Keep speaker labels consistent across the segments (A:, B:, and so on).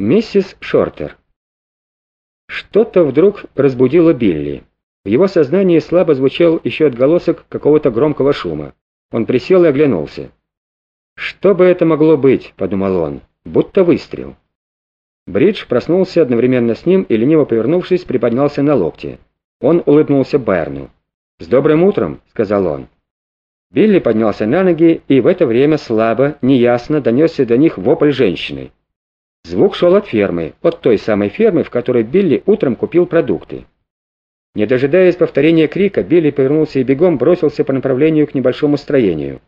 A: Миссис Шортер. Что-то вдруг разбудило Билли. В его сознании слабо звучал еще отголосок какого-то громкого шума. Он присел и оглянулся. «Что бы это могло быть?» — подумал он. «Будто выстрел». Бридж проснулся одновременно с ним и, лениво повернувшись, приподнялся на локте. Он улыбнулся Байерну. «С добрым утром!» — сказал он. Билли поднялся на ноги, и в это время слабо, неясно донесся до них вопль женщины. Звук шел от фермы, от той самой фермы, в которой Билли утром купил продукты. Не дожидаясь повторения крика, Билли повернулся и бегом бросился по направлению к небольшому строению.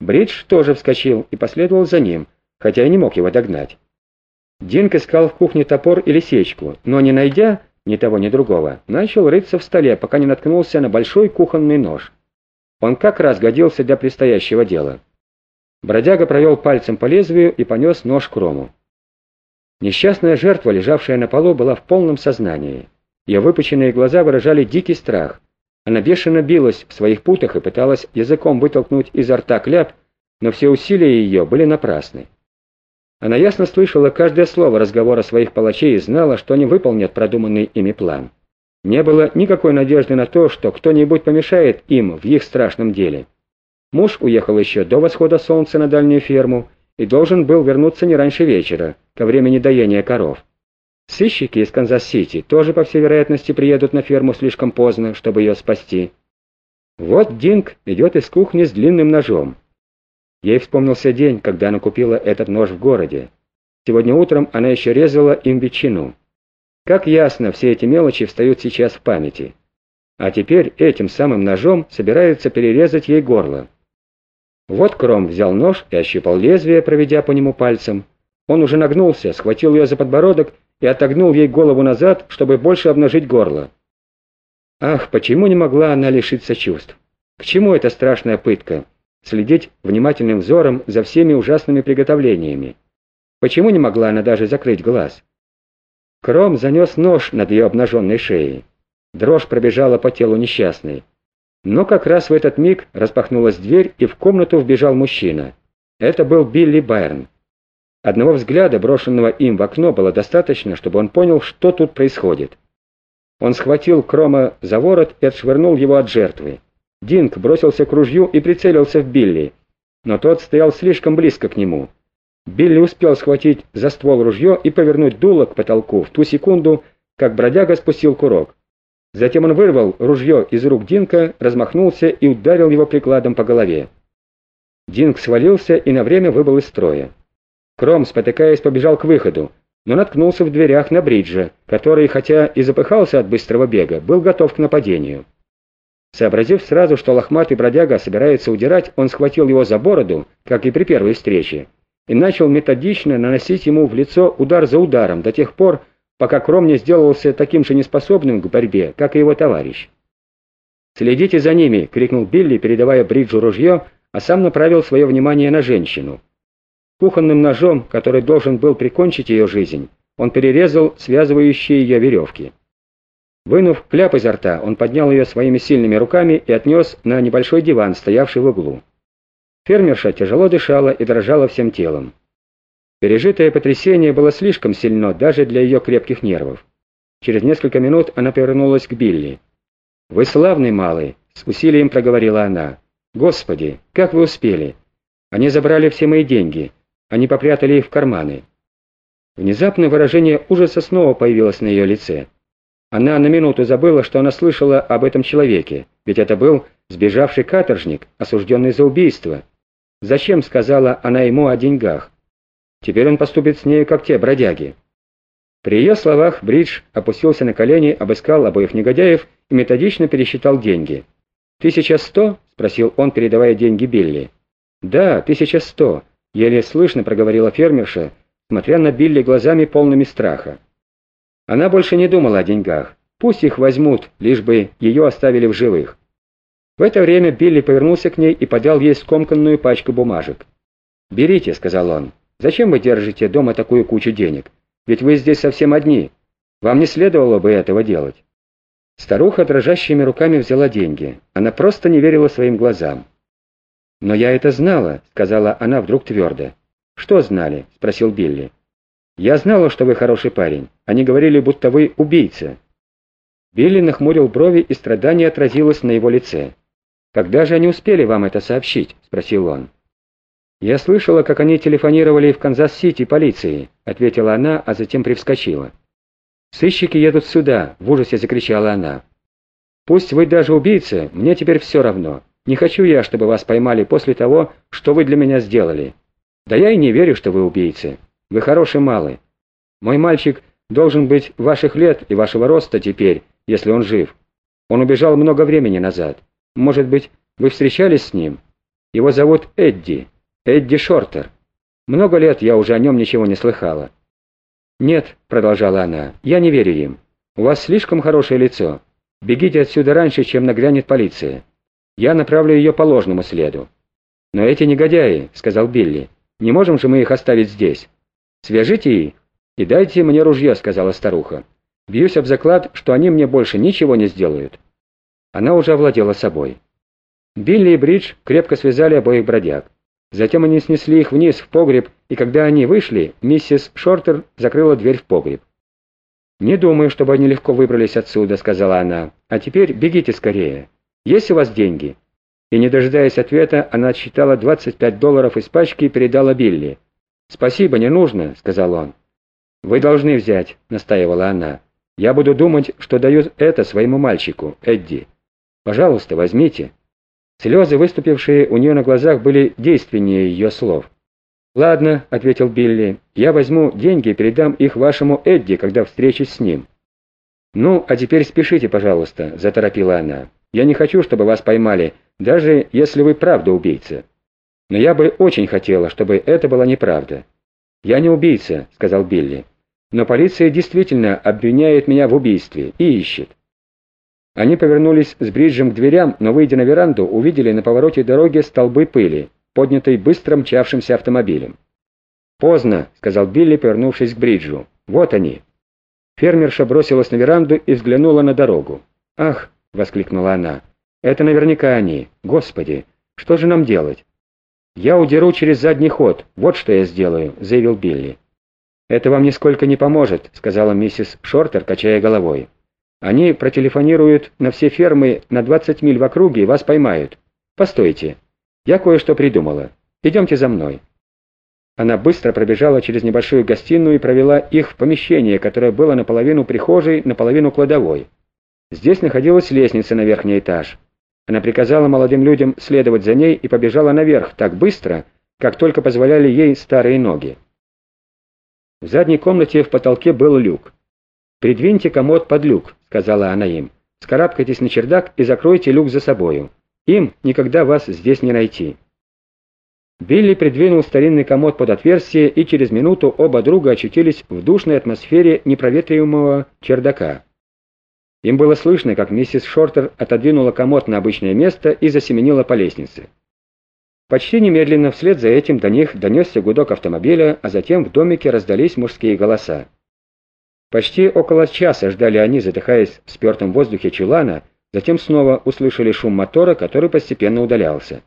A: Бридж тоже вскочил и последовал за ним, хотя и не мог его догнать. Динк искал в кухне топор или сечку, но не найдя ни того, ни другого, начал рыться в столе, пока не наткнулся на большой кухонный нож. Он как раз годился для предстоящего дела. Бродяга провел пальцем по лезвию и понес нож к рому. Несчастная жертва, лежавшая на полу, была в полном сознании. Ее выпученные глаза выражали дикий страх. Она бешено билась в своих путах и пыталась языком вытолкнуть изо рта кляп, но все усилия ее были напрасны. Она ясно слышала каждое слово разговора своих палачей и знала, что они выполнят продуманный ими план. Не было никакой надежды на то, что кто-нибудь помешает им в их страшном деле. Муж уехал еще до восхода солнца на дальнюю ферму и должен был вернуться не раньше вечера, ко времени доения коров. Сыщики из Канзас-Сити тоже, по всей вероятности, приедут на ферму слишком поздно, чтобы ее спасти. Вот Динг идет из кухни с длинным ножом. Ей вспомнился день, когда она купила этот нож в городе. Сегодня утром она еще резала им ветчину. Как ясно, все эти мелочи встают сейчас в памяти. А теперь этим самым ножом собираются перерезать ей горло. Вот Кром взял нож и ощупал лезвие, проведя по нему пальцем. Он уже нагнулся, схватил ее за подбородок и отогнул ей голову назад, чтобы больше обнажить горло. Ах, почему не могла она лишиться чувств? К чему эта страшная пытка? Следить внимательным взором за всеми ужасными приготовлениями. Почему не могла она даже закрыть глаз? Кром занес нож над ее обнаженной шеей. Дрожь пробежала по телу несчастной. Но как раз в этот миг распахнулась дверь, и в комнату вбежал мужчина. Это был Билли Байрон. Одного взгляда, брошенного им в окно, было достаточно, чтобы он понял, что тут происходит. Он схватил Крома за ворот и отшвырнул его от жертвы. Динк бросился к ружью и прицелился в Билли, но тот стоял слишком близко к нему. Билли успел схватить за ствол ружье и повернуть дуло к потолку в ту секунду, как бродяга спустил курок. Затем он вырвал ружье из рук Динка, размахнулся и ударил его прикладом по голове. Динк свалился и на время выбыл из строя. Кром, спотыкаясь, побежал к выходу, но наткнулся в дверях на Бриджа, который, хотя и запыхался от быстрого бега, был готов к нападению. Сообразив сразу, что лохматый бродяга собирается удирать, он схватил его за бороду, как и при первой встрече, и начал методично наносить ему в лицо удар за ударом до тех пор, пока Кром не сделался таким же неспособным к борьбе, как и его товарищ. «Следите за ними!» — крикнул Билли, передавая Бриджу ружье, а сам направил свое внимание на женщину. Кухонным ножом, который должен был прикончить ее жизнь, он перерезал связывающие ее веревки. Вынув кляп изо рта, он поднял ее своими сильными руками и отнес на небольшой диван, стоявший в углу. Фермерша тяжело дышала и дрожала всем телом. Пережитое потрясение было слишком сильно даже для ее крепких нервов. Через несколько минут она повернулась к Билли. «Вы славный малый», — с усилием проговорила она. «Господи, как вы успели? Они забрали все мои деньги. Они попрятали их в карманы». Внезапно выражение ужаса снова появилось на ее лице. Она на минуту забыла, что она слышала об этом человеке, ведь это был сбежавший каторжник, осужденный за убийство. Зачем сказала она ему о деньгах? Теперь он поступит с нею, как те бродяги. При ее словах Бридж опустился на колени, обыскал обоих негодяев и методично пересчитал деньги. «Тысяча сто?» — спросил он, передавая деньги Билли. «Да, тысяча сто», — еле слышно проговорила фермерша, смотря на Билли глазами полными страха. Она больше не думала о деньгах. Пусть их возьмут, лишь бы ее оставили в живых. В это время Билли повернулся к ней и подал ей скомканную пачку бумажек. «Берите», — сказал он. Зачем вы держите дома такую кучу денег? Ведь вы здесь совсем одни. Вам не следовало бы этого делать». Старуха дрожащими руками взяла деньги. Она просто не верила своим глазам. «Но я это знала», — сказала она вдруг твердо. «Что знали?» — спросил Билли. «Я знала, что вы хороший парень. Они говорили, будто вы убийца». Билли нахмурил брови, и страдание отразилось на его лице. «Когда же они успели вам это сообщить?» — спросил он. «Я слышала, как они телефонировали в Канзас-Сити полиции», — ответила она, а затем привскочила. «Сыщики едут сюда!» — в ужасе закричала она. «Пусть вы даже убийца, мне теперь все равно. Не хочу я, чтобы вас поймали после того, что вы для меня сделали. Да я и не верю, что вы убийца. Вы хороший малый. Мой мальчик должен быть ваших лет и вашего роста теперь, если он жив. Он убежал много времени назад. Может быть, вы встречались с ним? Его зовут Эдди. Эдди Шортер. Много лет я уже о нем ничего не слыхала. «Нет», — продолжала она, — «я не верю им. У вас слишком хорошее лицо. Бегите отсюда раньше, чем нагрянет полиция. Я направлю ее по ложному следу». «Но эти негодяи», — сказал Билли, — «не можем же мы их оставить здесь. Свяжите их и дайте мне ружье», — сказала старуха. «Бьюсь об заклад, что они мне больше ничего не сделают». Она уже овладела собой. Билли и Бридж крепко связали обоих бродяг. Затем они снесли их вниз в погреб, и когда они вышли, миссис Шортер закрыла дверь в погреб. «Не думаю, чтобы они легко выбрались отсюда», — сказала она. «А теперь бегите скорее. Есть у вас деньги?» И, не дожидаясь ответа, она отсчитала 25 долларов из пачки и передала Билли. «Спасибо, не нужно», — сказал он. «Вы должны взять», — настаивала она. «Я буду думать, что даю это своему мальчику, Эдди. Пожалуйста, возьмите». Слезы, выступившие у нее на глазах, были действеннее ее слов. «Ладно», — ответил Билли, — «я возьму деньги и передам их вашему Эдди, когда встречусь с ним». «Ну, а теперь спешите, пожалуйста», — заторопила она. «Я не хочу, чтобы вас поймали, даже если вы правда убийца. Но я бы очень хотела, чтобы это была неправда». «Я не убийца», — сказал Билли. «Но полиция действительно обвиняет меня в убийстве и ищет. Они повернулись с бриджем к дверям, но, выйдя на веранду, увидели на повороте дороги столбы пыли, поднятой быстро мчавшимся автомобилем. «Поздно», — сказал Билли, повернувшись к бриджу. «Вот они». Фермерша бросилась на веранду и взглянула на дорогу. «Ах!» — воскликнула она. «Это наверняка они. Господи, что же нам делать?» «Я удеру через задний ход. Вот что я сделаю», — заявил Билли. «Это вам нисколько не поможет», — сказала миссис Шортер, качая головой. Они протелефонируют на все фермы на 20 миль в округе и вас поймают. Постойте, я кое-что придумала. Идемте за мной». Она быстро пробежала через небольшую гостиную и провела их в помещение, которое было наполовину прихожей, наполовину кладовой. Здесь находилась лестница на верхний этаж. Она приказала молодым людям следовать за ней и побежала наверх так быстро, как только позволяли ей старые ноги. В задней комнате в потолке был люк. «Придвиньте комод под люк», — сказала она им. «Скарабкайтесь на чердак и закройте люк за собою. Им никогда вас здесь не найти». Билли придвинул старинный комод под отверстие, и через минуту оба друга очутились в душной атмосфере непроветриваемого чердака. Им было слышно, как миссис Шортер отодвинула комод на обычное место и засеменила по лестнице. Почти немедленно вслед за этим до них донесся гудок автомобиля, а затем в домике раздались мужские голоса. Почти около часа ждали они, задыхаясь в спертом воздухе чулана, затем снова услышали шум мотора, который постепенно удалялся.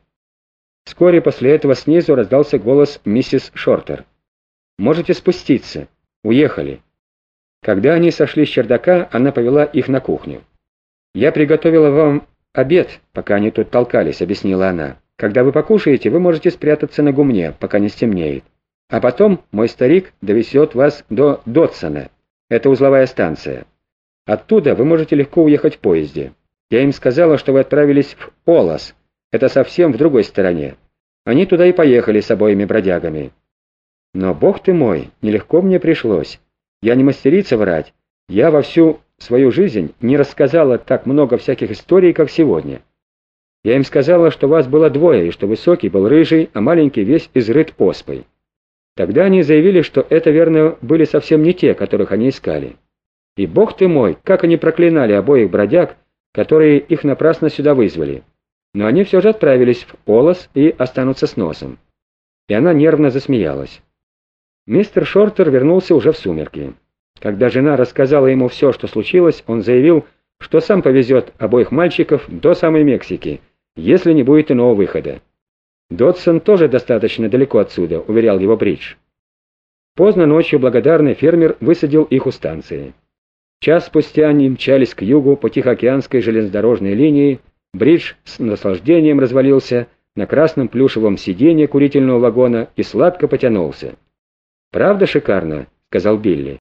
A: Вскоре после этого снизу раздался голос миссис Шортер. «Можете спуститься. Уехали». Когда они сошли с чердака, она повела их на кухню. «Я приготовила вам обед, пока они тут толкались», — объяснила она. «Когда вы покушаете, вы можете спрятаться на гумне, пока не стемнеет. А потом мой старик довезет вас до Дотсона». Это узловая станция. Оттуда вы можете легко уехать в поезде. Я им сказала, что вы отправились в Олас. Это совсем в другой стороне. Они туда и поехали с обоими бродягами. Но, бог ты мой, нелегко мне пришлось. Я не мастерица врать. Я во всю свою жизнь не рассказала так много всяких историй, как сегодня. Я им сказала, что вас было двое, и что высокий был рыжий, а маленький весь изрыт оспой. Тогда они заявили, что это, верно, были совсем не те, которых они искали. И бог ты мой, как они проклинали обоих бродяг, которые их напрасно сюда вызвали. Но они все же отправились в Олос и останутся с носом. И она нервно засмеялась. Мистер Шортер вернулся уже в сумерки. Когда жена рассказала ему все, что случилось, он заявил, что сам повезет обоих мальчиков до самой Мексики, если не будет иного выхода. «Додсон тоже достаточно далеко отсюда», — уверял его Бридж. Поздно ночью благодарный фермер высадил их у станции. Час спустя они мчались к югу по Тихоокеанской железнодорожной линии, Бридж с наслаждением развалился на красном плюшевом сиденье курительного вагона и сладко потянулся. «Правда шикарно?» — сказал Билли.